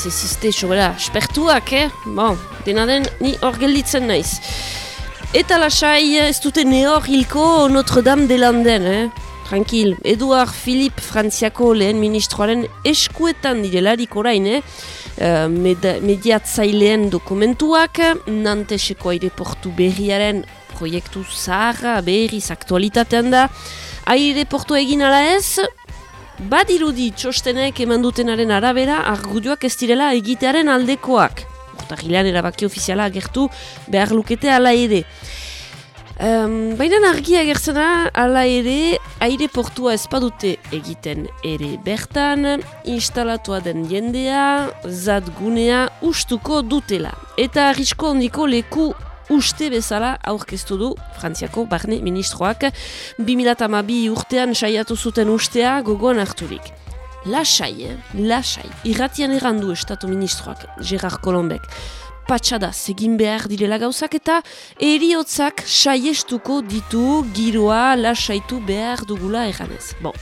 Izazizte, sobera, espertuak, eh? Bon, dena den, ni hor gelditzen naiz. Eta lasai, ez dute nehor hilko Notre Dame de Landen, eh? Tranquil, Eduard Philippe Frantziako lehen ministroaren eskuetan direlarik orain, eh? Uh, med mediatzaileen dokumentuak, Nanteseko aireportu berriaren proiektu zaharra berriz aktualitatean da, aireportu egin ala ez, badirudi txostenek eman dutenaren arabera argudioak ez direla egitearen aldekoak. Urtahilean erabaki ofiziala agertu behar lukete ala ere. Um, Baina argia gertzena, ala ere, aire portua espadute egiten ere bertan, instalatua den jendea, zat gunea ustuko dutela. Eta arrisko ondiko leku uste bezala aurkeztu du Frantziako barne ministroak 2008 urtean saiatu zuten ustea gogoan harturik. Lasai, eh? lasai, irratian errandu estatu ministroak, Gerard Colombek patxada egin behar direla gauzak eta eriotzak saiestuko ditu giroa lasaitu behar dugula eganez. Bon.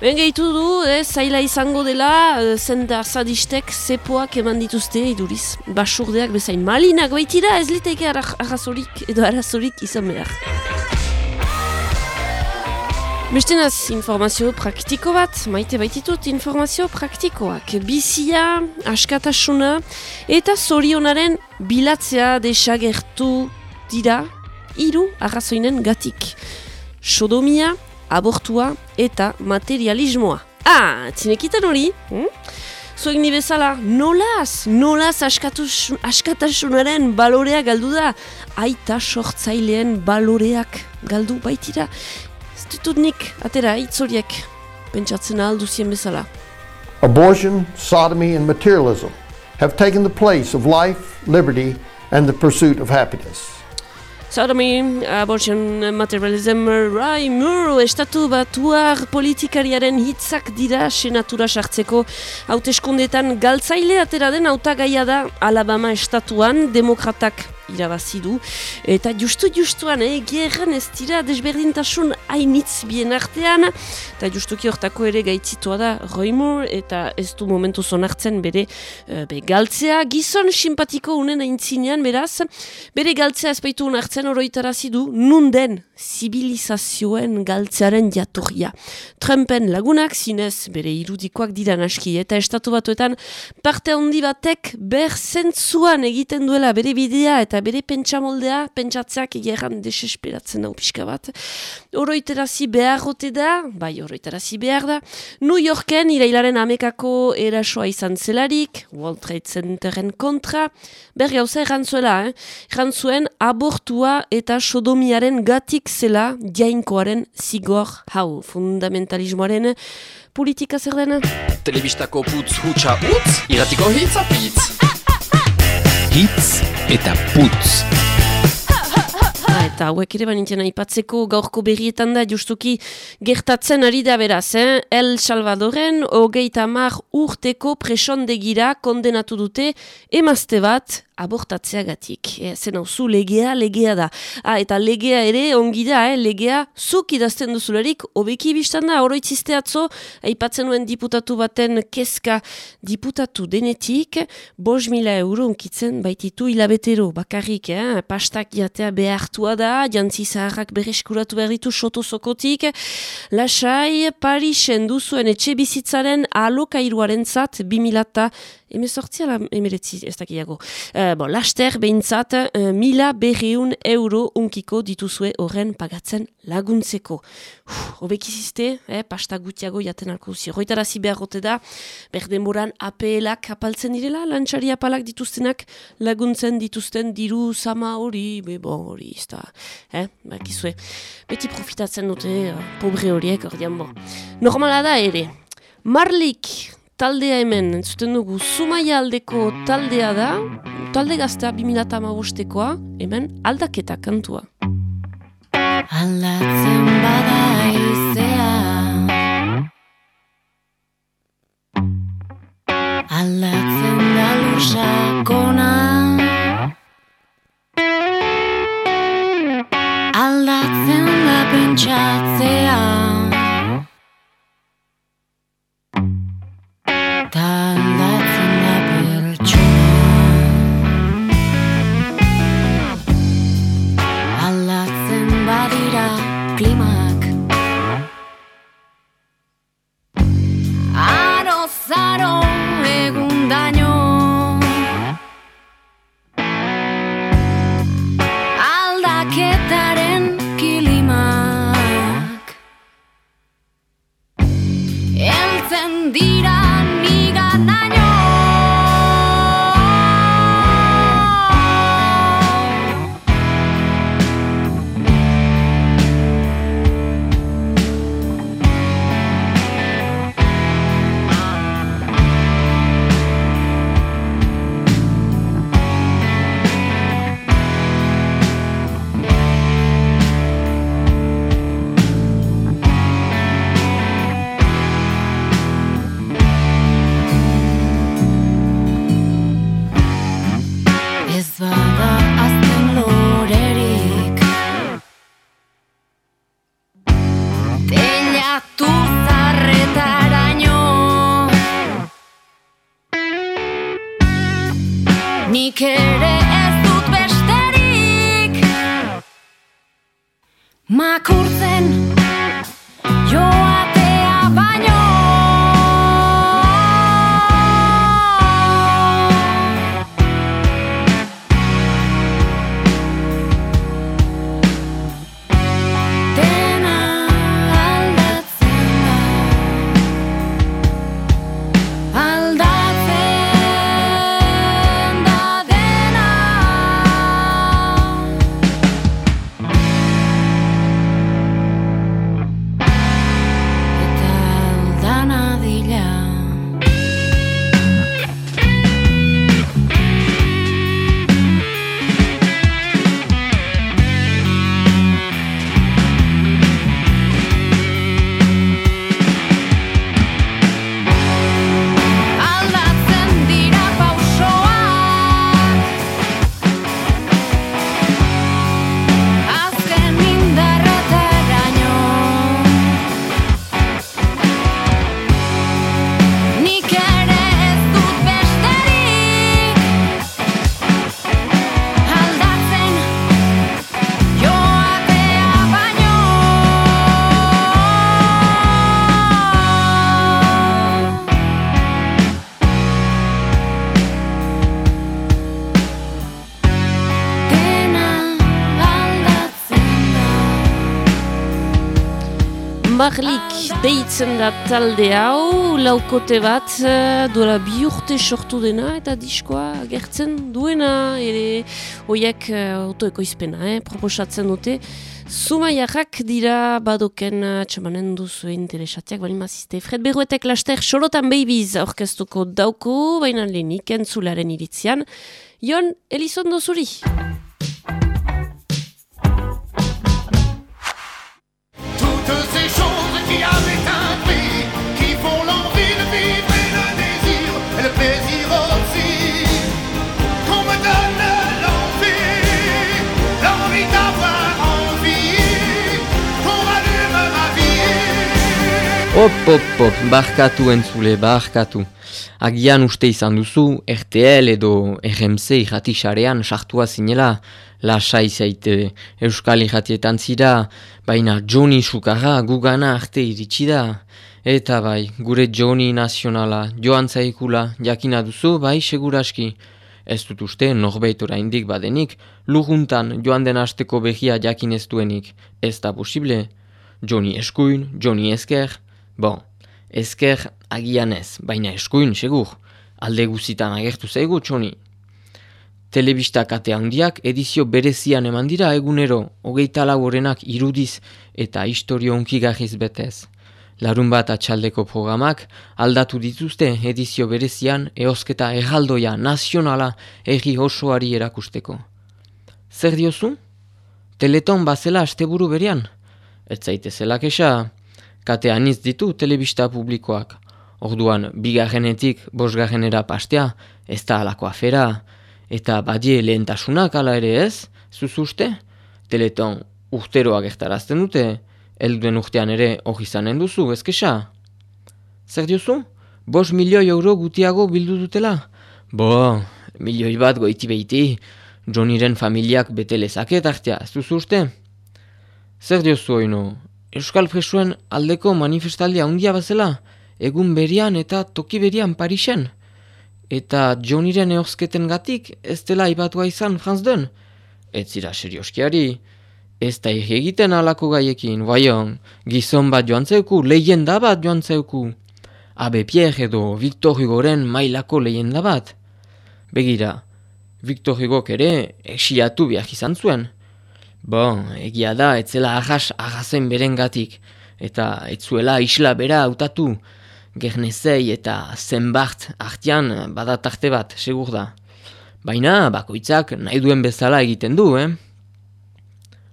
Ben gehitu du, eh, zaila izango dela, eh, zenda zadistek zepoak eman dituzte iduriz. Basurdeak bezain malinak baitira ez liteke arrazorik edo arrazorik izan behar. Bestenaz informazio praktiko bat, maite baititut informazio praktikoak. Bizia, askatasuna eta zorionaren bilatzea desagertu dira hiru arrazoinen gatik. Sodomia, abortua eta materialismoa. Ah, txinekitan hori? Hm? Zuek ni bezala, nolaz, nolaz askatasunaren balorea galdu da, aita sortzaileen baloreak galdu baitira ditut nik, atera, itzoriek, pentsatzen alduzien bezala. Abortion, sodomy and materialism have taken the place of life, liberty and the pursuit of happiness. Sodomy, abortion, materialism, rai, muru, estatu batuar politikariaren hitzak dira senatura sartzeko. Hauteskundetan galtzaile atera den hautagaia da Alabama estatuan demokratak irabazi du. Eta justu justuan, eh, gerran ez dira desberdintasun hainitz bien artean. Eta justuki hortako ere gaitzitua da Roimur eta ez du momentu zonartzen bere uh, be, galtzea. Gizon simpatiko unen aintzinean beraz, bere galtzea ez baitu unartzen oroitarazi du nunden zibilizazioen galtzearen jatorria. Trumpen lagunak zinez bere irudikoak dira naski eta estatu batuetan parte handi batek ber zentzuan egiten duela bere bidea eta bere pentsamoldea, pentsatzeak egeran desesperatzen dau pixka bat. Oroiterazi behar da, bai oroiterazi behar da, New Yorken irailaren amekako erasoa izan zelarik, World Trade Centeren kontra, ber gauza errantzuela, eh? errantzuen abortua eta sodomiaren gatik zela jainkoaren zigor hau fundamentalismoaren politika zer dena? Telebistako putz hutsa utz, iratiko hitz apitz. Hitz eta putz. Eta hauek ere banintzen aipatzeko gaurko berrietan da justuki gertatzen ari da beraz, eh? El Salvadoren hogeita mar urteko presondegira kondenatu dute emazte bat abortatzeagatik. E, zen hau zu legea, legea da. Ah, eta legea ere ongi da, eh? legea zuk idazten duzularik, obeki biztan da, oroitzizte atzo, aipatzen nuen diputatu baten keska diputatu denetik, bos mila euro onkitzen baititu hilabetero, bakarrik, eh? pastak jatea behartua da, jantzi zaharrak bereskuratu behar ditu soto sokotik, lasai, Parisen duzuen etxe bizitzaren alokairuaren zat, bimilata emezortzi ala emeretzi ez dakiago. Uh, bon, laster behintzat, uh, mila berreun euro unkiko dituzue horren pagatzen laguntzeko. Obekizizte, eh, pasta gutiago jaten alko zi. Roitarazi behar gote da, berdenboran APL-ak apaltzen direla, lantxari apalak dituztenak laguntzen dituzten diru sama hori, be bon hori, ez eh, bakizue. Beti profitatzen dute, uh, pobre horiek, ordean bo. Normala da ere, Marlik, taldea hemen, entzuten dugu, Zumaia aldeko taldea da, talde gaztea 2008koa, hemen aldaketa kantua. Aldatzen bada izea Nik ere ez dut besterik. Makurtzen Marlik deitzen da talde hau, laukote bat, eh, duela bi urte sortu dena eta diskoa gertzen duena, ere hoiek eh, autoekoizpena, eh, proposatzen dute. Zumaiarrak dira badoken eh, txamanen duzu interesatiak, bali mazizte. Fred Berruetek laster Xolotan Babies orkestuko dauko, baina lehenik entzularen iritzian. Jon, Elizondo zuri. Qui avaient un prix, qui font l'envie de vivre et le désir, le plaisir aussi. Qu'on me donne l'envie, l'envie d'avoir envie, qu'on rallume ma vie. Hop, hop, hop, barkatu entzule, barkatu. Agian uste izan duzu, RTL edo RMC irrati sarean sartua lasai zaite Euskal irratietan zira, baina Johnny Sukarra gugana arte iritsi da. Eta bai, gure Johnny nazionala, joan zaikula, jakina duzu, bai seguraski. Ez dut uste norbait oraindik badenik, lujuntan joan den asteko behia jakin ez duenik. Ez da posible. Johnny eskuin, Johnny esker, bon, esker agian ez, baina eskuin segur. Alde guzitan agertu zaigu, Johnny. Telebista kate handiak edizio berezian eman dira egunero, hogeita lau horenak irudiz eta historio unkigarriz betez. Larun bat atxaldeko programak aldatu dituzte edizio berezian eosketa erraldoia nazionala erri osoari erakusteko. Zer diozu? Teleton bazela asteburu berean? Ez zaitezela kesa, kate aniz ditu telebista publikoak. Orduan, bigarrenetik bosgarrenera pastea, ez da alako afera, eta badie lehentasunak ala ere ez, zuzuste? Teleton urteroak gertarazten dute, helduen urtean ere hori izanen duzu, ez kesa? Zer diozu? Bos milioi euro gutiago bildu dutela? Bo, milioi bat goiti behiti, Johnnyren familiak bete lezaket artea, ez duzu uste? Zer diozu oino? Euskal Presuen aldeko manifestaldia handia bazela, egun berian eta toki berian Parisen? Eta Johnnyren eosketen gatik ez dela ibatua izan Franz den? Ez zira serioskiari, ez da egiten alako gaiekin, baion, gizon bat joan zeuku, lehenda bat joan zeuku. Abe Pierre edo Victor Hugoren mailako lehenda bat. Begira, Victor Hugok ere exiatu behar izan zuen. Bon, egia da, etzela arras arrazen berengatik, eta etzuela isla bera hautatu, Gernezei eta zenbart artian badatarte bat, segur da. Baina, bakoitzak nahi duen bezala egiten du, eh?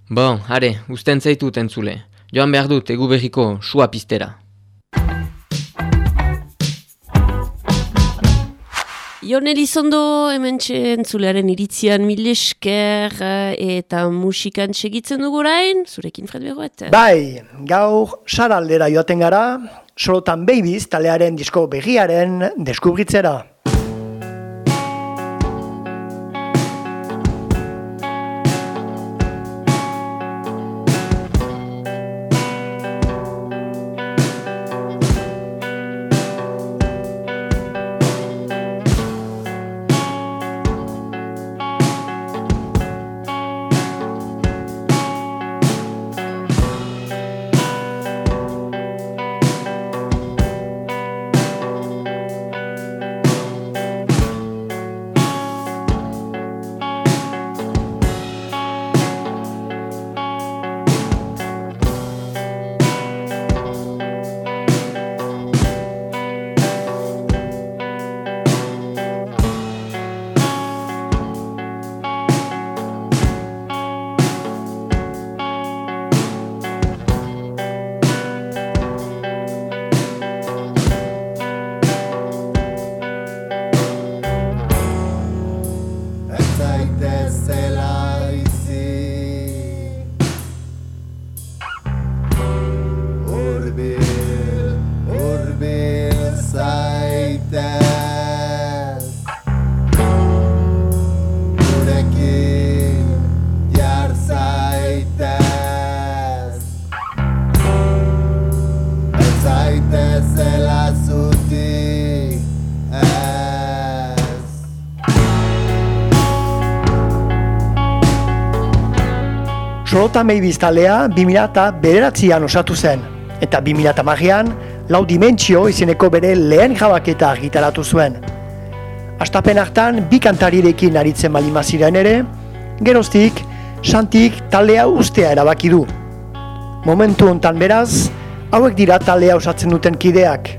Bon, are, usten zaitut entzule. Joan behar dut egu berriko sua pistera. Jon Elizondo hemen entzulearen iritzian mil esker eh, eta musikan segitzen dugu orain, zurekin Fred Berroet. Bai, gaur saraldera joaten gara, solotan babies talearen disko begiaren deskubritzera. Sorotan Babies taldea 2000 bederatzean osatu zen, eta 2000 lau dimentsio izeneko bere lehen grabaketa argitaratu zuen. Astapen hartan bi kantarirekin aritzen balima ziren ere, geroztik, Santik taldea ustea erabaki du. Momentu hontan beraz, hauek dira taldea osatzen duten kideak.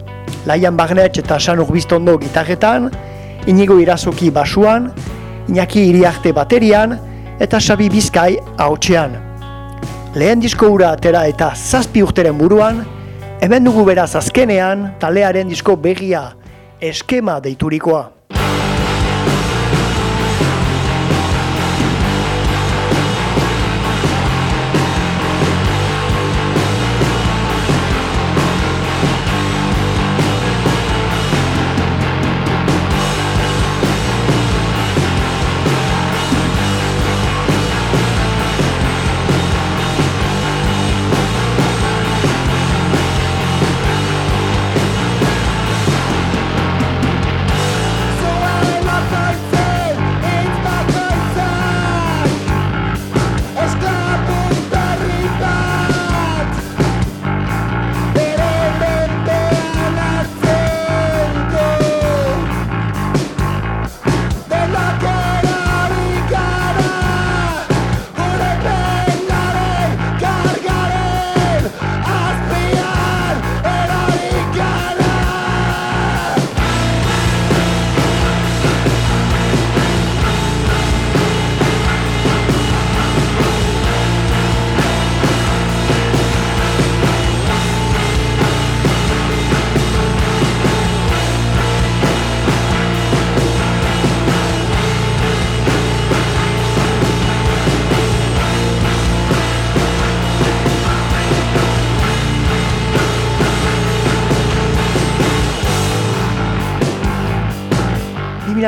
Laian Bagnetx eta Sanuk Biztondo gitarretan, Inigo Irazoki basuan, Iñaki Iriarte baterian eta Xabi Bizkai hautsean. Lehen disko hura atera eta zazpi urteren buruan, hemen dugu beraz azkenean taldearen disko begia eskema deiturikoa.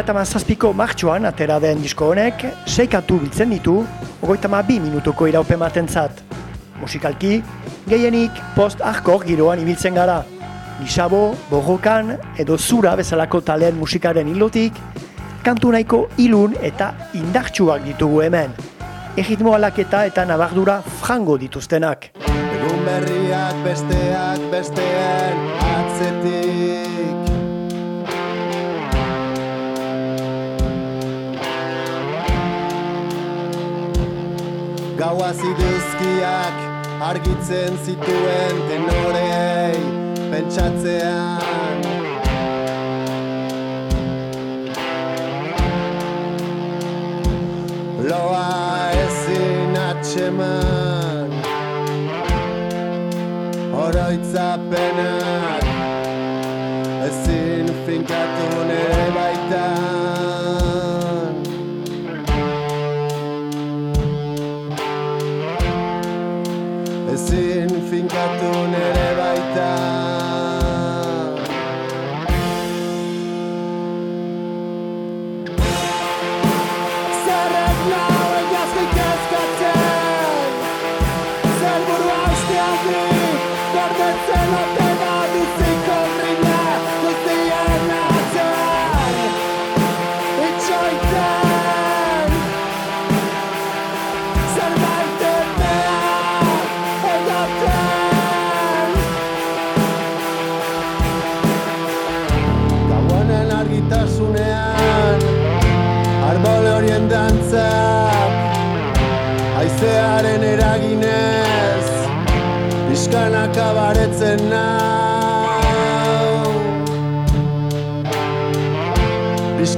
Zazpiko martxoan atera den disko honek, seikatu biltzen ditu, ogoita bi minutuko iraupe matentzat. Musikalki, gehienik post-arkor giroan ibiltzen gara. Gisabo, borrokan edo zura bezalako talen musikaren hilotik, kantu nahiko ilun eta indartsuak ditugu hemen. Erritmo alaketa eta nabardura frango dituztenak. Egun berriak besteak besteen atzetik Gaua ziduzkiak argitzen zituen tenorei pentsatzean Loa ezin atxeman Oroitzapenak ezin finkatu nere baitan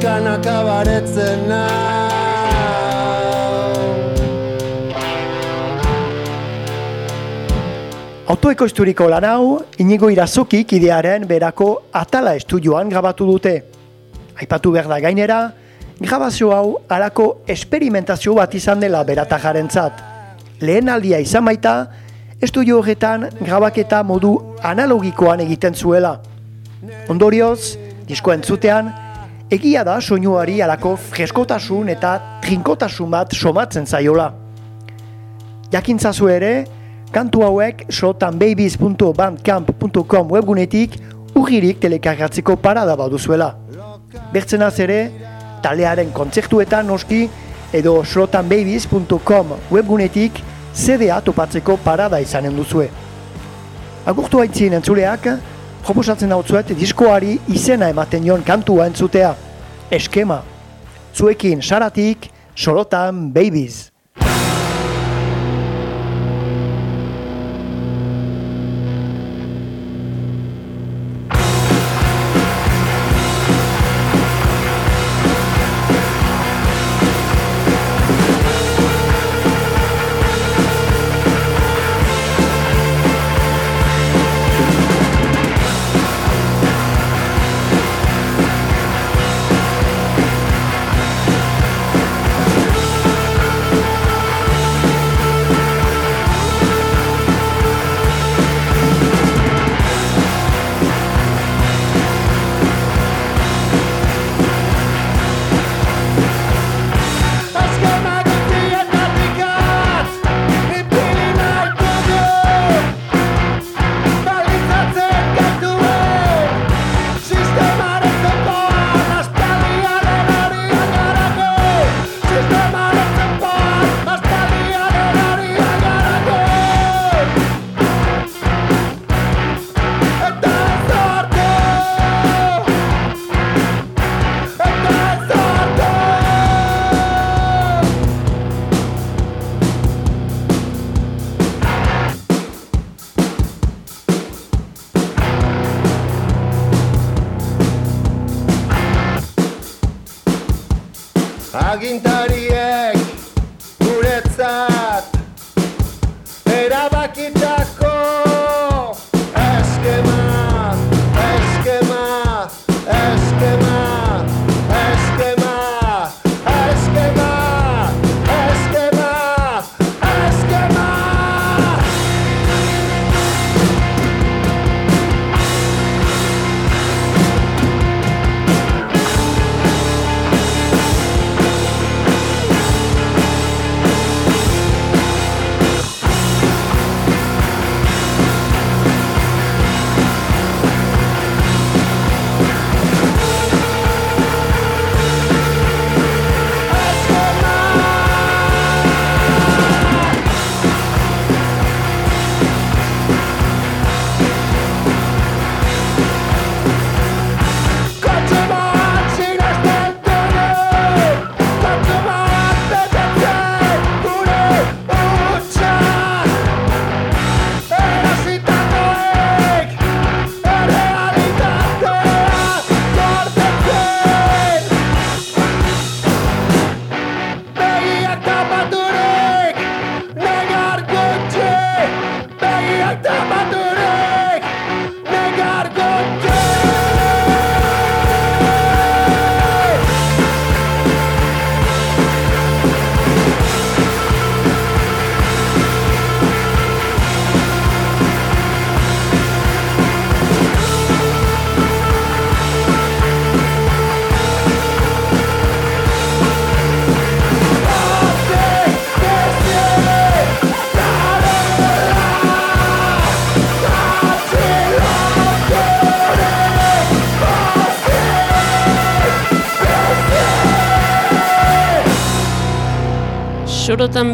Pixkanaka baretzen Autoekoizturiko lan hau, inigo irazokik idearen berako atala estudioan grabatu dute. Aipatu behar da gainera, grabazio hau harako esperimentazio bat izan dela beratajarentzat. Lehen aldia izan baita, estudio horretan grabaketa modu analogikoan egiten zuela. Ondorioz, disko entzutean, egia da soinuari alako freskotasun eta trinkotasun bat somatzen zaiola. Jakintzazu ere, kantu hauek slotanbabies.bandcamp.com webgunetik urririk telekargatzeko parada baduzuela. Bertzenaz ere, talearen kontzertuetan noski edo slotanbabies.com webgunetik CD-a topatzeko parada izanen duzue. Agurtu haitzien entzuleak, proposatzen hau zuet diskoari izena ematen jon kantua entzutea. Eskema. Zuekin saratik, sorotan babies.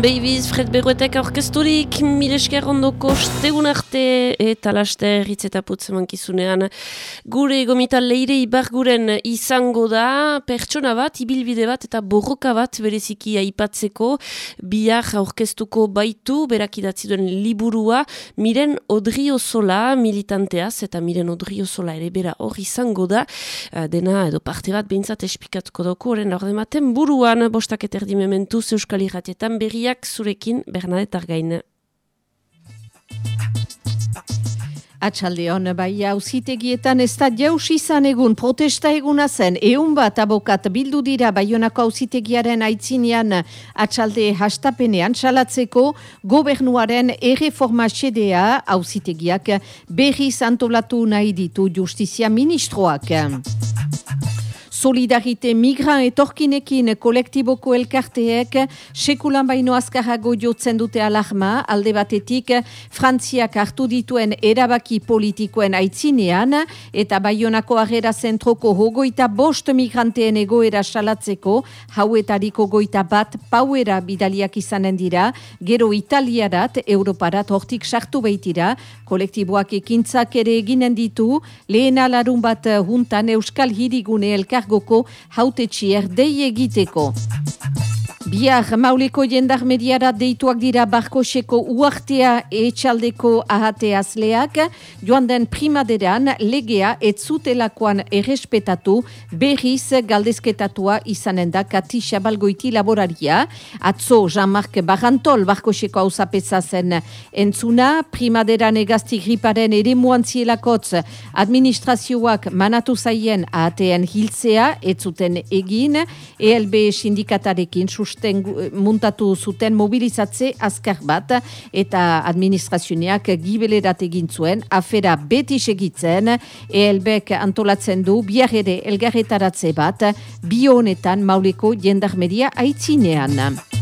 Babies, Fred Berroetek aurkezturik, mire esker ondoko stegun arte eta laster hitz eta putz mankizunean. Gure gomita leire ibarguren izango da, pertsona bat, ibilbide bat eta borroka bat bereziki aipatzeko, bihar aurkeztuko baitu, berak idatzi duen liburua, miren odriozola militanteaz, eta miren odriozola ere bera hor izango da, eh, dena edo parte bat behintzat espikatuko doko, horren laurde maten buruan, bostak eta erdi mementuz Euskal Irratietan berriak zurekin Bernadette Argain. Atxaldeon, bai auzitegietan ez da jaus izan egun protesta eguna zen, eun bat abokat bildu dira baionako auzitegiaren aitzinean atxalde hastapenean salatzeko gobernuaren erreforma xedea auzitegiak berriz antolatu nahi ditu justizia ministroak. Solidarite migran etorkinekin kolektiboko elkarteek sekulan baino azkarrago jotzen dute alarma, alde batetik Frantziak hartu dituen erabaki politikoen aitzinean, eta Baionako agera zentroko hogoita bost migranteen egoera salatzeko, hauetariko goita bat pauera bidaliak izanen dira, gero Italiarat, Europarat hortik sartu baitira, kolektiboak ekintzak ere eginen ditu, lehen alarun bat juntan Euskal Hirigune elkargoko hautetxier dei egiteko. Biar mauleko jendarmediara deituak dira barkoseko uartea etxaldeko ahate azleak, joan den primaderan legea etzutelakoan errespetatu berriz galdezketatua izanen da Kati Xabalgoiti laboraria. Atzo Jean-Marc Barantol barkoseko hausapeza zen entzuna, primaderan egazti griparen ere muantzielakotz administrazioak manatu zaien ahatean hiltzea, etzuten egin, ELB sindikatarekin susten muntatu zuten mobilizatze azkar bat eta administrazioneak gibelerat egin zuen afera beti segitzen ELBek antolatzen du biar ere elgarretaratze bat bi honetan mauleko jendarmeria aitzinean.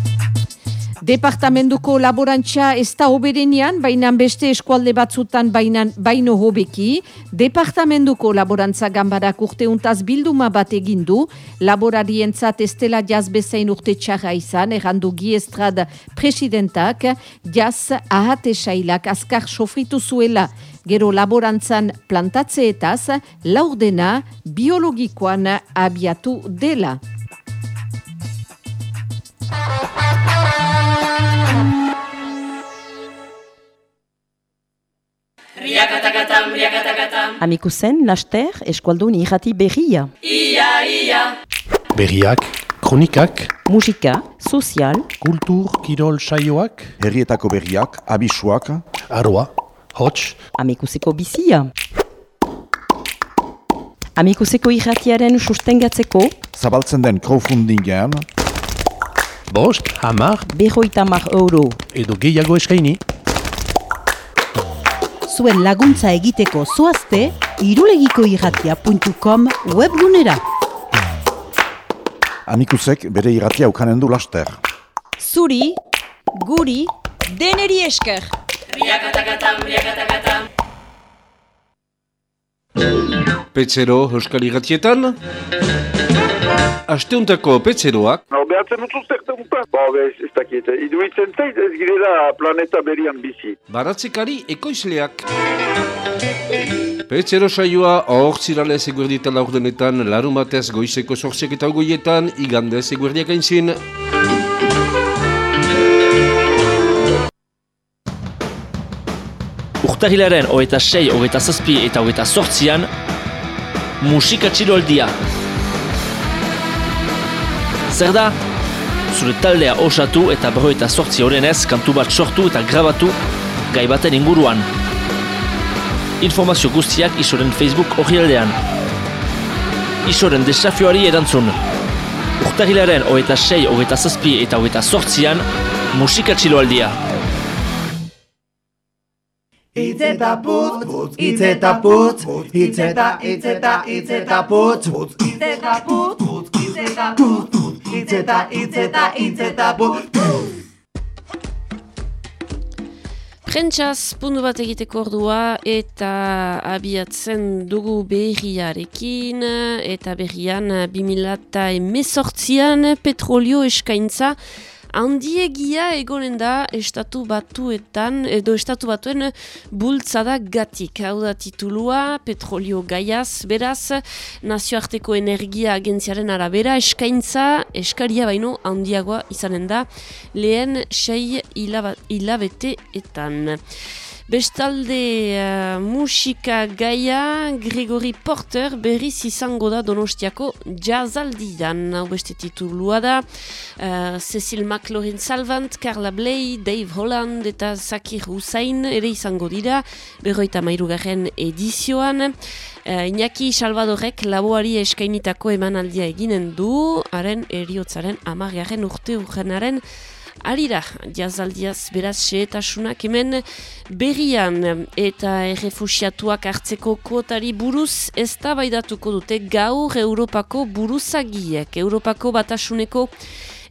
Departamentuko laborantza ez da oberenean, baina beste eskualde batzutan bainan, baino hobeki. Departamentuko laborantza gambarak urteuntaz bilduma bat egin du, laborarientzat ez dela jaz bezain urte txarra izan, errandu giestrad presidentak, jaz ahate sailak azkar sofritu zuela. Gero laborantzan plantatzeetaz, laurdena biologikoan abiatu dela. Amiku zen, laster, eskualdun irrati berria. Berriak, kronikak, Musika, sozial, kultur, kirol saioak, Herrietako berriak, abisuak, aroa, hots, amikuseko bizia. Amikuseko irratiaren sustengatzeko, zabaltzen den crowdfundingean, bost, hamar, berroita mar euro. edo gehiago eskaini. Zuen laguntza egiteko zoazte, irulegiko irratia.com webgunera. amikusek bere irratia ukanen du laster. Zuri, guri, deneri esker. Petzero Euskal Iratietan Asteuntako petzeroak No, behatzen dut zuztekten dut. Ba, be, ez dakit. Iduitzen zait ez girela planeta berian bizi. Baratzekari ekoizleak Petzero saioa hor ziralez eguerdita laurdenetan larun batez goizeko sortziak eta goietan igandez eguerdiak aintzin Urtahilaren hogeita sei, hogeita zazpi eta hogeita sortzian musika txiroldia. Zer da? Zure taldea osatu eta berroita sortzi horrenez kantu bat sortu eta grabatu gai baten inguruan. Informazio guztiak isoren Facebook horrialdean. Isoren desafioari erantzun. Urtahilaren hogeita sei, hogeita zazpi eta hogeita sortzian musika txiloaldia. Itz eta putz, itz eta putz, itz eta, itz eta, itz eta putz, itz eta putz, itz eta putz, itz eta, itz eta, itz eta putz. Prentsaz puntu bat egiteko ordua eta abiatzen dugu berriarekin. Eta berrian 2018an petrolio eskaintza handiegia egonen da estatu batuetan, edo estatu batuen bultzada gatik. Hau da titulua, petrolio gaiaz, beraz, nazioarteko energia agentziaren arabera, eskaintza, eskaria baino handiagoa izanen da, lehen sei hilabeteetan. Bestalde uh, musika gaia Gregory Porter berriz izango da donostiako jazaldian. Hau beste titulua da uh, Cecil McLaurin Salvant, Carla Bley, Dave Holland eta Zakir Hussein ere izango dira berroita mairugarren edizioan. Uh, Iñaki Salvadorek laboari eskainitako emanaldia eginen du, haren eriotzaren amargarren urte urrenaren arira, jazaldiaz beraz xeetasunak hemen berrian. Eta errefusiatuak hartzeko kuotari buruz ez dute gaur Europako buruzagiek, Europako batasuneko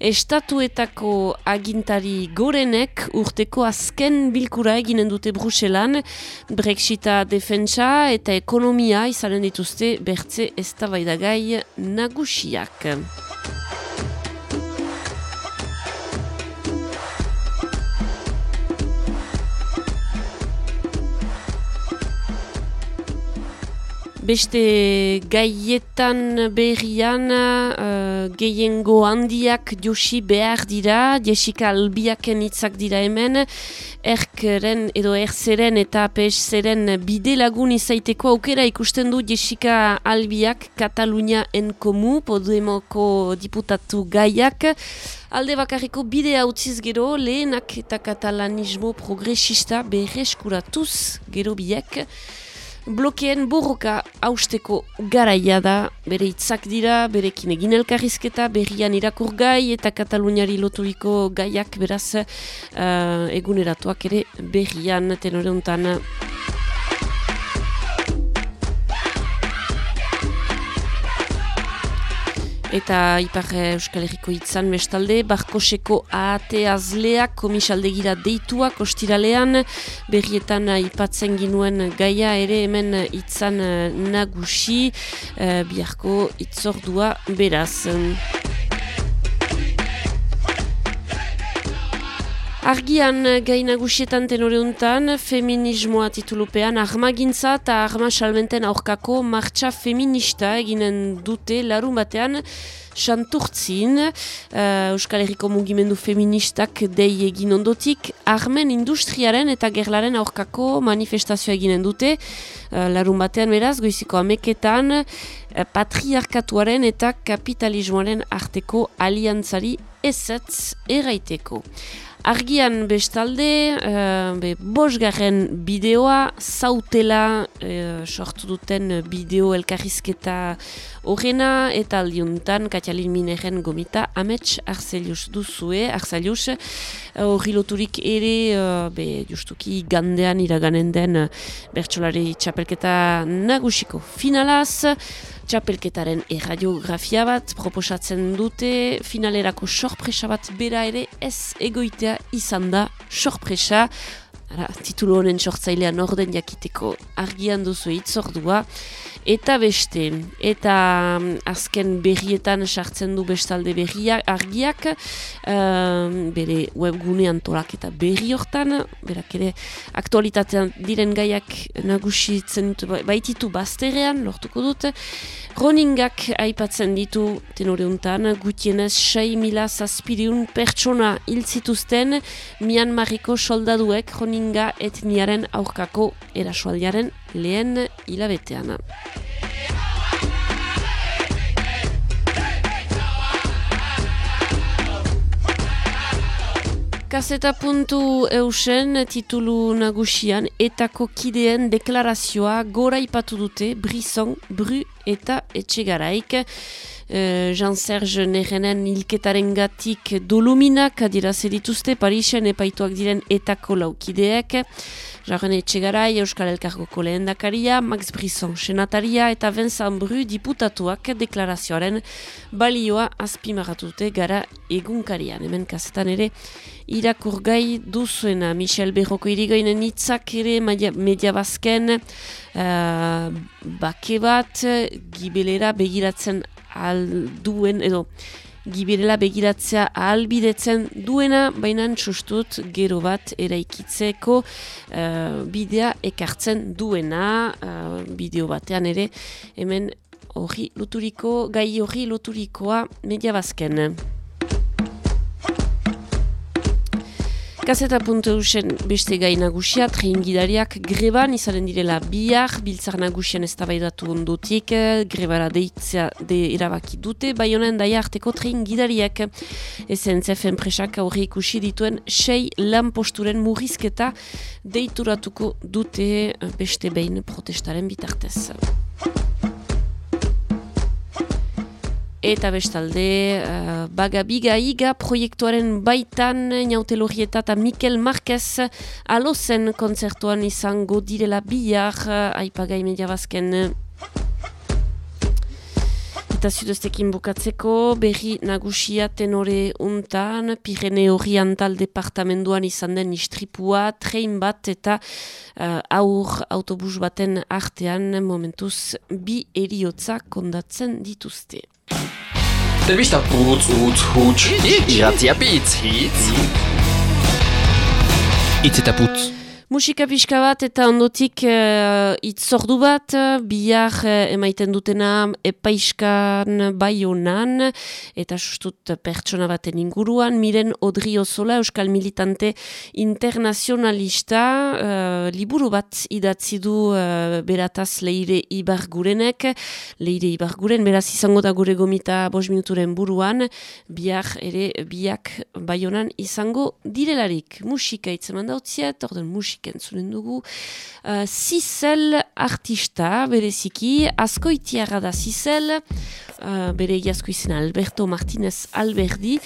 estatuetako agintari gorenek urteko azken bilkura eginen dute Bruselan, Brexita defentsa eta ekonomia izanen dituzte bertze ez gai nagusiak. Beste gaietan berrian uh, gehiengo handiak josi behar dira, Jessica Albiaken hitzak dira hemen, erkeren edo erzeren eta PSren bide lagun izaiteko aukera ikusten du Jessica Albiak Katalunia enkomu, Podemoko diputatu gaiak, alde bakarriko bidea utziz gero lehenak eta katalanismo progresista berreskuratuz gero biek, blokeen borroka hausteko garaia da, bere hitzak dira, berekin egin elkarrizketa, berrian irakur gai eta Kataluniari loturiko gaiak beraz uh, eguneratuak ere berrian tenore Eta Ipar Euskal Herriko hitzan bestalde, Barkoseko ahate azleak komisaldegira deitua kostiralean, berrietan aipatzen ginuen gaia ere hemen hitzan nagusi, eh, biharko hitzordua beraz. Argian eh, gainagusietan tenore untan, feminismoa titulupean armagintza eta arma salmenten aurkako martxa feminista eginen dute larun batean santurtzin uh, Euskal Herriko mugimendu feministak dei egin ondotik armen industriaren eta gerlaren aurkako manifestazioa eginen dute uh, larun batean beraz, goiziko ameketan uh, patriarkatuaren eta kapitalismoaren arteko aliantzari ezetz erraiteko. Argian bestalde, uh, be, bosgarren bideoa, zautela uh, sortu duten bideo elkarrizketa horrena, eta aldiuntan, Katialin Mineren gomita, amets Arzelius duzue, Arzelius, horri uh, loturik ere, uh, be, justuki gandean iraganen den bertsolari txapelketa nagusiko finalaz, txapelketaren erradiografia bat proposatzen dute, finalerako sorpresa bat bera ere ez egoitea izan da sorpresa, Ara, titulu honen sortzailean orden jakiteko argian duzu itzordua, eta beste, eta um, azken berrietan sartzen du bestalde berriak argiak, um, bere webgune antolak eta berri hortan, berak ere aktualitatean diren gaiak nagusitzen baititu bazterean, lortuko dut, Roningak aipatzen ditu tenoreuntan, gutienez 6 mila zazpiriun pertsona hil zituzten Myanmariko soldaduek Roninga etniaren aurkako erasoaldiaren lehen hilabetean. Kaseta puntu eusen titulu nagusian etako kideen deklarazioa gora ipatu dute Brisson, Bru eta Etxegaraik. Uh, Jean-Serge Nerenen hilketaren gatik doluminak adira dituzte Parisen epaituak diren etako laukideek. Jarren Etxegarai, Euskal Elkargoko lehen Max Brisson senataria eta Vincent Bru diputatuak deklarazioaren balioa azpimaratute gara egunkarian. Hemen kasetan ere irakurgai duzuena Michel Berroko irigoinen hitzak ere media bazken uh, bake bat gibelera begiratzen alduen edo gibirela begiratzea ahalbidetzen duena, baina sustut gero bat eraikitzeko uh, bidea ekartzen duena, uh, bideo batean ere, hemen hori loturiko, gai hori loturikoa media bazken. Gazeta puntu eusen beste gai nagusia, tren gidariak greban izanen direla bihar, biltzar nagusian ez tabaidatu ondotik, grebara deitzea de erabaki dute, bai honen daia arteko tren gidariak. SNCF enpresak aurre ikusi dituen sei lan posturen murrizketa deituratuko dute beste behin protestaren bitartez. Eta bestalde, uh, baga biga iga proiektuaren baitan, Nautelorieta eta Mikel Marquez alozen kontzertuan izango direla bihar, uh, aipagai media bazken. Eta zudeztekin bukatzeko, berri nagusia tenore untan, Pirene Oriental departamenduan izan den istripua, trein bat eta uh, aur autobus baten artean momentuz bi eriotza kondatzen dituzte. Telebista putz, utz, huts, iratzia pitz, hitz. Itz eta putz. Musika pixka bat eta ondotik uh, itzordu bat, bihar uh, emaiten dutena epaiskan baionan, eta sustut pertsona baten inguruan, miren Odri Osola, Euskal Militante Internazionalista, uh, liburu bat idatzi du uh, berataz leire ibargurenek, leire ibarguren, beraz izango da gure gomita bos minuturen buruan, bihar ere biak baionan izango direlarik. Musika itzeman dautziat, orden musika entzunen dugu. Uh, Zizel artista, bereziki, askoitiara da Zizel, uh, bere egiazko izena Alberto Martinez Alberdi,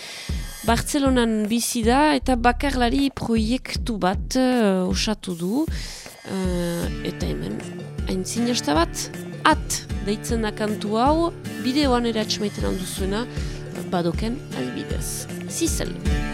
Bartzelonan bizi da eta bakarlari proiektu bat uh, osatu du, uh, eta hemen, hain zinesta bat, at, deitzen da kantu hau, bideoan ere atxemaiten handu zuena, badoken adibidez. Zizel. haizeak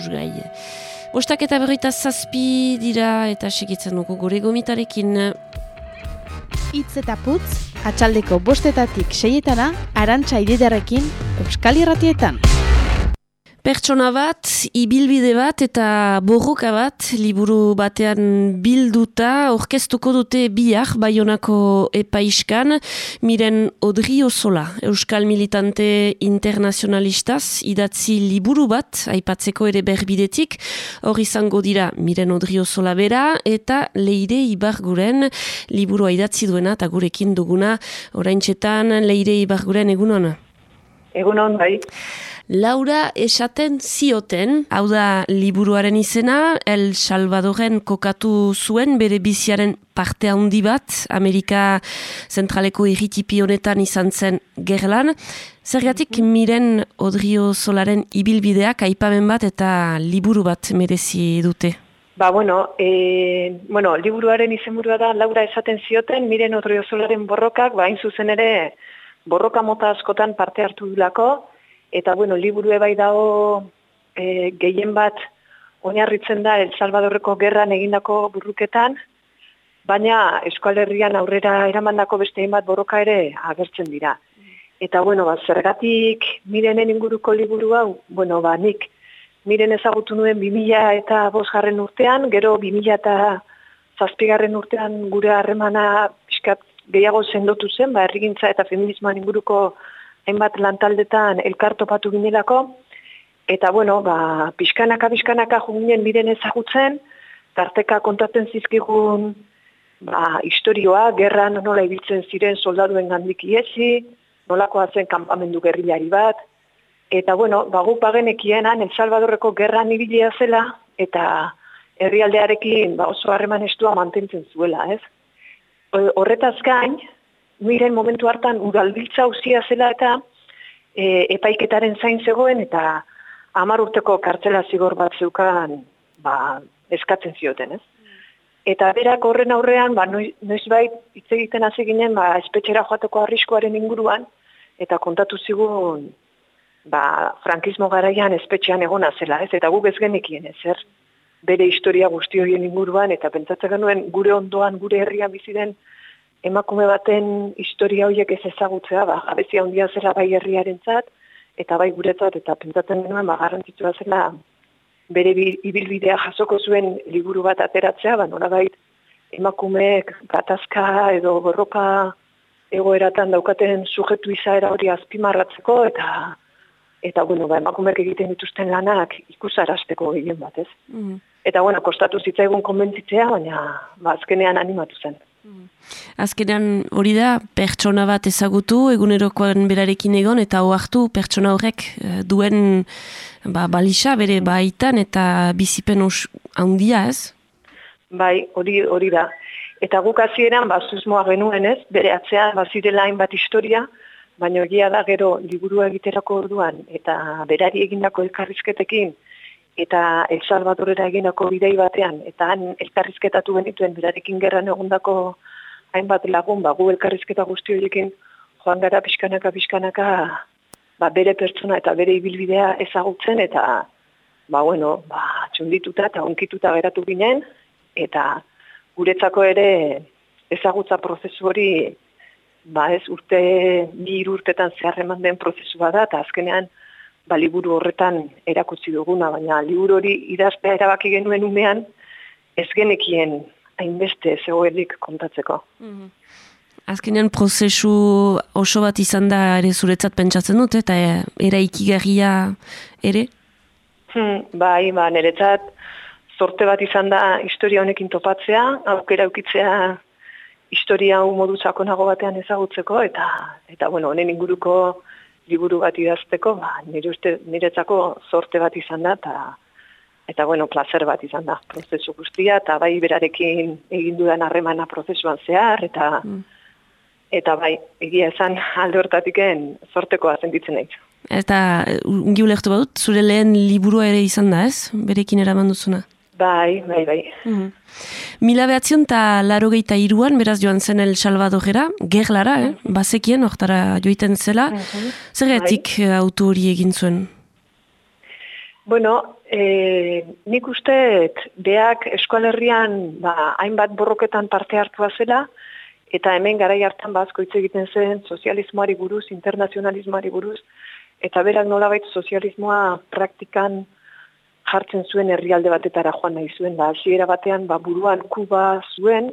ikusgai. Bostak eta berroita zazpi dira eta segitzen dugu gure gomitarekin. Itz eta putz, atxaldeko bostetatik seietana, arantxa ididarekin, Euskal Irratietan. Pertsona bat, ibilbide bat eta borroka bat liburu batean bilduta orkestuko dute biak Baionako epaiskan miren Odrio Sola, Euskal Militante Internacionalistaz idatzi liburu bat, aipatzeko ere berbidetik, hor izango dira miren Odrio Sola bera eta leire ibarguren liburua idatzi duena eta gurekin duguna oraintxetan leire ibarguren egunon. Egunon, bai. Laura esaten zioten, hau da liburuaren izena, El Salvadoren kokatu zuen bere biziaren parte handi bat, Amerika zentraleko irritipi honetan izan zen gerlan. Zergatik miren Odrio Solaren ibilbideak aipamen bat eta liburu bat merezi dute. Ba, bueno, e, bueno, liburuaren izenburua da Laura esaten zioten, miren Odrio Solaren borrokak, ba, hain zuzen ere, borroka mota askotan parte hartu dulako, eta bueno, liburu bai dago e, gehien bat oinarritzen da El Salvadorreko gerran egindako burruketan, baina Euskal Herrian aurrera eramandako beste bat borroka ere agertzen dira. Eta bueno, ba, zergatik mirenen inguruko liburu hau, bueno, ba, nik miren ezagutu nuen 2000 eta bosgarren urtean, gero 2000 eta zazpigarren urtean gure harremana pixkat gehiago sendotu zen, ba, errigintza eta feminismoan inguruko hainbat lantaldetan elkartopatu ginelako, eta bueno, ba, pixkanaka, pixkanaka juginen miren ezagutzen, tarteka kontatzen zizkigun ba, historioa, gerran nola ibiltzen ziren soldaduen gandik iesi, nolakoa zen kanpamendu gerrilari bat, eta bueno, ba, guk bagenekienan El Salvadorreko gerran ibilia zela, eta herrialdearekin ba, oso harreman estua mantentzen zuela, ez? Horretaz gain, miren momentu hartan udalbiltza usia zela eta e, epaiketaren zain zegoen eta hamar urteko kartzela zigor bat zeukan ba, eskatzen zioten, ez? Eta berak horren aurrean, ba, noiz, noizbait hitz egiten hasi ginen, ba, espetxera joateko arriskoaren inguruan, eta kontatu zigun, ba, frankismo garaian espetxean egona zela, ez? Eta guk ez genekien, ez, zer? Bere historia guzti horien inguruan, eta pentsatzen genuen gure ondoan, gure herrian bizi den emakume baten historia horiek ez ezagutzea, ba, abezia handia zela bai herriarentzat eta bai guretzat, eta pentsatzen genuen, ba, garrantzitsua zela bere bi- ibilbidea jasoko zuen liburu bat ateratzea, ba, nolabait emakumeek gatazka edo borroka egoeratan daukaten sujetu izaera hori azpimarratzeko, eta eta bueno, ba, emakumeek egiten dituzten lanak ikusarazteko gehien bat, ez? Eta bueno, kostatu zitzaigun konbentzitzea, baina ba, azkenean animatu zen. Azkenean hori da, pertsona bat ezagutu, egunerokoan berarekin egon, eta ohartu pertsona horrek eh, duen ba, balisa bere baitan eta bizipen handia ez? Bai, hori hori da. Eta guk hasieran ba susmoa genuen, ez? Bere atzean bazirela hainbat historia, baina egia da gero liburua egiterako orduan eta berari egindako elkarrizketekin eta El Salvadorera egindako bidei batean eta han elkarrizketatu genituen berarekin gerran egondako hainbat lagun, ba gu elkarrizketa guzti horiekin joan gara pixkanaka pixkanaka ba, bere pertsona eta bere ibilbidea ezagutzen eta ba bueno, ba txundituta eta onkituta geratu ginen eta guretzako ere ezagutza prozesu hori ba ez urte bi urtetan zehar eman den prozesua da eta azkenean ba liburu horretan erakutsi duguna baina liburu hori idaztea erabaki genuen umean ez genekien hainbeste zegoelik kontatzeko. Azkenean prozesu oso bat izan da ere zuretzat pentsatzen dut, eta eraikigarria ere? Hmm, bai, ba, niretzat zorte bat izan da historia honekin topatzea, aukera ukitzea historia hau modu sakonago batean ezagutzeko, eta, eta bueno, honen inguruko liburu bat idazteko, ba, nire uste, niretzako zorte bat izan da, eta, eta bueno, placer bat izan da, prozesu guztia, eta bai berarekin egin dudan harremana prozesuan zehar, eta, eta bai, egia esan alde hortatiken zortekoa sentitzen naiz. Eta ungi ulertu badut, zure lehen liburua ere izan da ez? Berekin eraman duzuna? Bai, bai, bai. Mhm. Mila behatzion eta laro geita iruan, beraz joan zen El Salvadorera, gerlara, eh? bazekien, hortara joiten zela. Zergatik Bai. eh, auto hori egin zuen? Bueno, e, nik uste beak eskualerrian ba, hainbat borroketan parte hartua zela, eta hemen garai hartan bazko hitz egiten zen sozialismoari buruz, internazionalismoari buruz, eta berak nolabait sozialismoa praktikan jartzen zuen herrialde batetara joan nahi zuen, da hasiera batean ba, buruan Kuba zuen,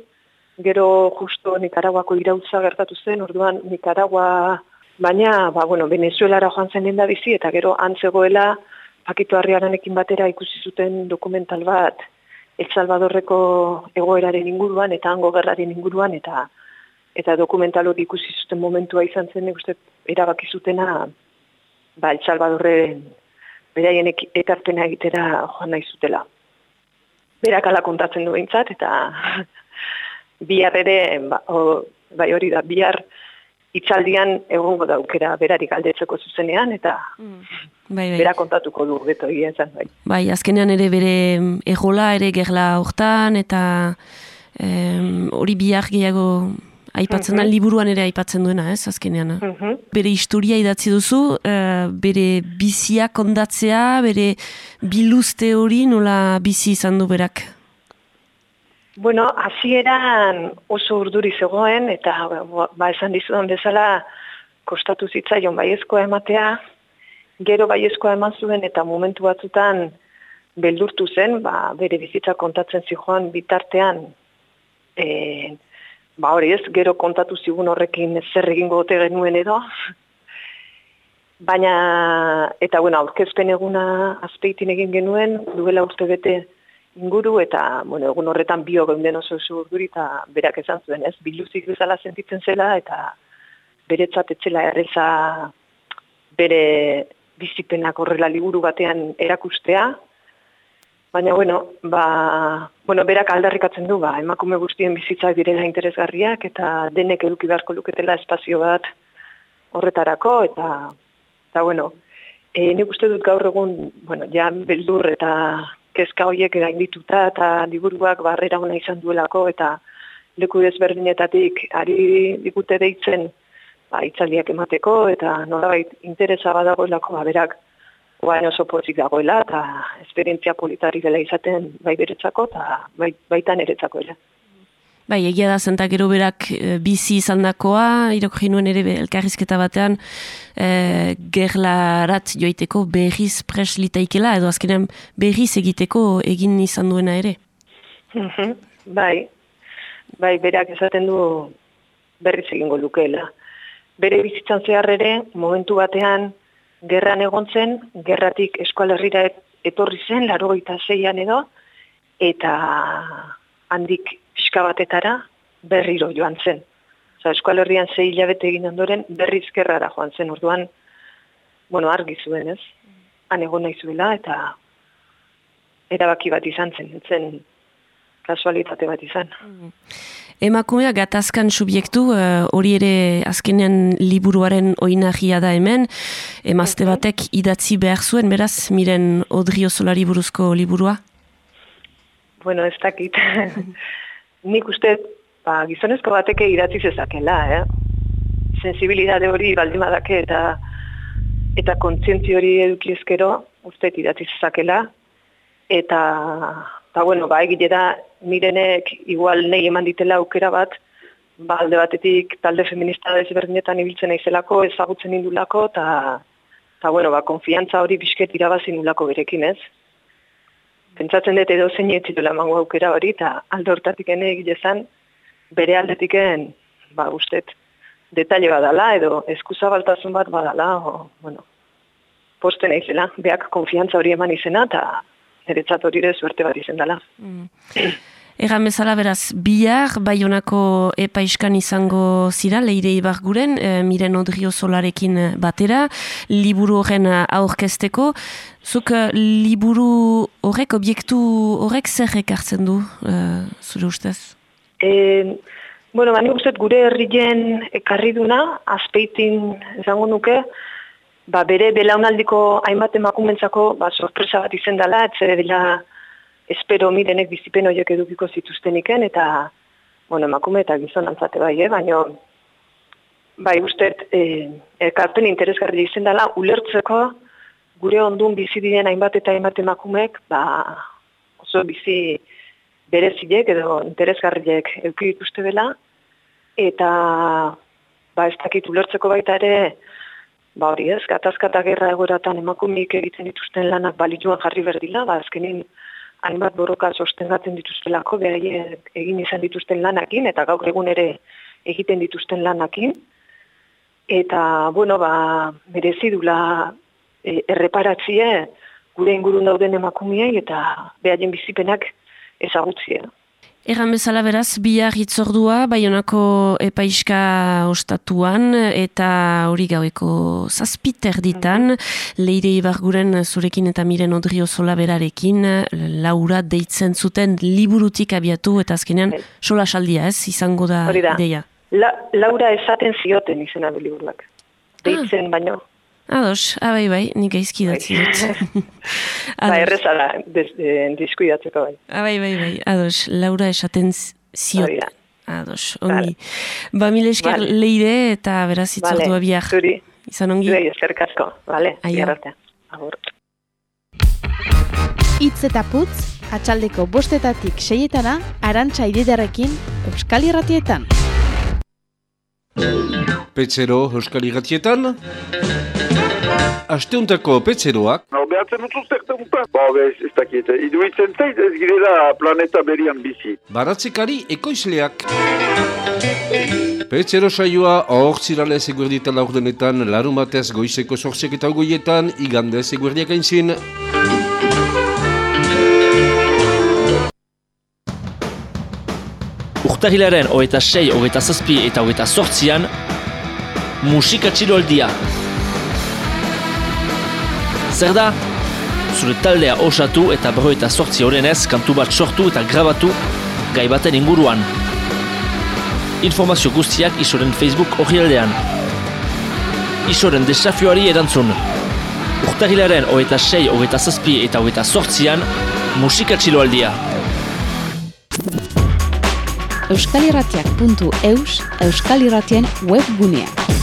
gero justo Nicaraguako irautza gertatu zen, orduan Nicaragua, baina ba, bueno, Venezuelara joan zen da bizi, eta gero antzegoela Pakito Arriaranekin batera ikusi zuten dokumental bat El Salvadorreko egoeraren inguruan eta hango gerraren inguruan eta eta dokumental hori ikusi zuten momentua izan zen, uste erabaki zutena ba, El Salvadorren beraien ek- ekarpena egitera joan nahi zutela. Berak ala kontatzen du behintzat, eta bihar ere, ba, o, bai hori da, bihar itzaldian egongo daukera berari galdetzeko zuzenean, eta Bai, bai. bera kontatuko du, beto egia esan bai. Bai, azkenean ere bere mm, egola ere gerla hortan, eta hori bihar gehiago aipatzen da, Mhm. liburuan ere aipatzen duena, ez, azkenean. eh? Mhm. Bere historia idatzi duzu, eh, bere bizia kondatzea, bere biluzte hori nola bizi izan du berak. Bueno, hasieran oso urduri zegoen, eta ba, ba esan dizudan bezala kostatu zitzaion baiezkoa ematea, gero baiezkoa eman zuen eta momentu batzutan beldurtu zen, ba, bere bizitza kontatzen zijoan bitartean, e, ba hori ez, gero kontatu zigun horrekin zer egingo ote genuen edo, baina, eta bueno, aurkezpen eguna azpeitin egin genuen, duela urte bete inguru, eta, bueno, egun horretan bio geunden oso oso urduri, eta berak esan zuen, ez, biluzik bezala sentitzen zela, eta beretzat etxela erreza bere bizipenak horrela liburu batean erakustea, Baina, bueno, ba, bueno, berak aldarrikatzen du, ba, emakume guztien bizitzak direla interesgarriak, eta denek eduki beharko luketela espazio bat horretarako, eta, eta bueno, e, nik uste dut gaur egun, bueno, ja beldur eta kezka horiek gaindituta, eta liburuak barrera ona izan duelako, eta leku desberdinetatik ari digute deitzen, ba, itzaldiak emateko, eta nolabait interesa badagoelako, ba, berak, guain oso pozik dagoela, eta esperientzia politari dela izaten bai beretzako, eta bai, baita niretzako ere. Bai, egia da zenta gero berak eh, bizi izandakoa, irakurri nuen ere elkarrizketa batean, e, gerlarat joiteko berriz pres litaikela, edo azkenean berriz egiteko egin izan duena ere. Mhm, bai, bai, berak esaten du berriz egingo lukeela. Bere bizitzan zehar ere, momentu batean, gerran egon zen, gerratik eskualerrira et- etorri zen, laro zeian edo, eta handik pixka batetara berriro joan zen. Osa, eskualerrian zei hilabete egin ondoren berriz gerrara joan zen, orduan, bueno, argi zuen ez, han egon nahi zuela, eta erabaki bat izan zen, zen kasualitate bat izan. Emakumea gatazkan subjektu, eh, hori ere azkenean liburuaren oinagia da hemen, emazte batek idatzi behar zuen, beraz, miren odriozolari buruzko liburua? Bueno, ez dakit. Nik uste, ba, gizonezko bateke idatzi zezakela, eh? Sensibilidade hori baldin badake eta eta kontzientzi hori eduki ezkero, uste idatzi zezakela, eta, eta bueno, ba, egile da, mirenek igual nahi eman ditela aukera bat, ba, alde batetik talde feminista desberdinetan ibiltzen naizelako, ezagutzen indulako, eta, eta bueno, ba, konfiantza hori bisket irabazi nulako berekin ez. Pentsatzen dut edo zein etzitula emango aukera hori, eta alde hortatik ene egilezan, bere aldetiken, ba, ustet, detalle badala, edo eskuzabaltasun bat badala, o, bueno, posten naizela, beak konfiantza hori eman izena, eta niretzat hori ere suerte bat izen dela. Egan bezala beraz, bihar Baionako epaiskan izango zira, leire ibarguren, e, miren odrio solarekin batera, liburu horren aurkezteko. Zuk eh, liburu horrek, obiektu horrek zer ekartzen du, eh, zure ustez? E, bueno, ba, nik uste dut gure herrien ekarri duna, azpeitin esango nuke, ba, bere belaunaldiko hainbat emakumentzako ba, sorpresa bat izen dela, etze dela espero mirenek bizipen horiek edukiko zituzteniken, eta, bueno, emakume eta gizon antzate bai, eh? baina, bai, ustet, eh, ekarpen interesgarri izen dela, ulertzeko gure ondun bizi diren hainbat eta hainbat emakumek, ba, oso bizi berezilek edo interesgarriek euki dituzte dela, eta ba, ez dakit ulertzeko baita ere, ba hori ez, gatazka eta gerra egoratan emakumik egiten dituzten lanak balituan jarri berdila, ba azkenin hainbat borroka sostengatzen dituztelako, beraiek egin izan dituzten lanakin, eta gaur egun ere egiten dituzten lanakin. Eta, bueno, ba, merezi dula e, erreparatzie gure ingurun dauden emakumiei eta behaien bizipenak ezagutzie. Erran bezala beraz, bihar hitzordua, Baionako epaiska ostatuan, eta hori gaueko zazpiter ditan, leire ibarguren zurekin eta miren odrio zola berarekin, Laura deitzen zuten liburutik abiatu, eta azkenean sola saldia ez, izango da da. ideia. La, Laura esaten zioten izena liburuak. Deitzen baino. Ados, abai bai, nik gaizki datzi dut. Ba, erreza da, des, de, diskuidatzeko bai. Abai, bai, bai, ados, Laura esaten ziot. Ados, ongi. Ba, mile esker Vale. leire eta beraz itzordua bihar. Zuri. Izan ongi. Zuri, eskerrik asko. Vale, arte. Agur. Itz eta putz, atxaldeko bostetatik seietana, arantxa ididarekin, Euskal Irratietan. Petzero Euskal Iratietan. Asteuntako petzeroak. No, behatzen dut zuzterten dut. Ba, bez, ez dakit. Iduitzen zait ez girela planeta berian bizi. Baratzekari ekoizleak. Petzero saioa hor ziralez eguerdita laurdenetan, larun batez goizeko sortziak eta goietan, igandez eguerdiak aintzin. Urtahilaren hogeita sei, hogeita zazpi eta hogeita sortzian, musika txiroldia. Zer da? Zure taldea osatu eta berro eta sortzi horrenez kantu bat sortu eta grabatu gai baten inguruan. Informazio guztiak isoren Facebook orrialdean. Isoren desafioari erantzun. Urtahilaren hogeita sei, hogeita zazpi eta hogeita sortzian, musika txiloaldia. euskalirratiak.eus Euskal Irratien webgunea.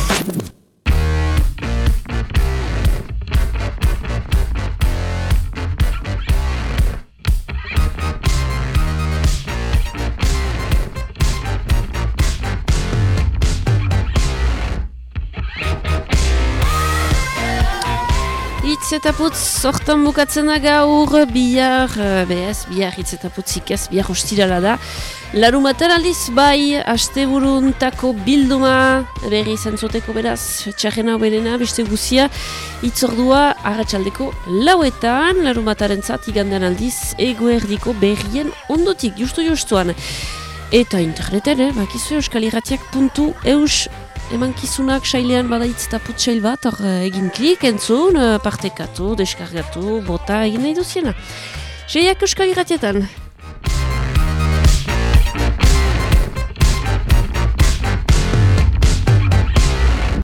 Hitz eta putz, sortan bukatzen da gaur, bihar, eh, behaz, bihar hitz eta putzik ez, bihar ostirala da. Larumaten aldiz bai, asteburuntako bilduma, berri izan zuteko beraz, txarrena oberena, beste guzia, itzordua arratsaldeko lauetan, larumataren zat, igandean aldiz, egoerdiko berrien ondotik, justu justuan. Eta interneten, eh, bakizu euskalirratiak.eus emankizunak sailean bada hitz eta putsail bat, hor eh, egin klik, entzun, eh, partekatu, deskargatu, bota egin nahi duziena. Seiak euskal irratietan.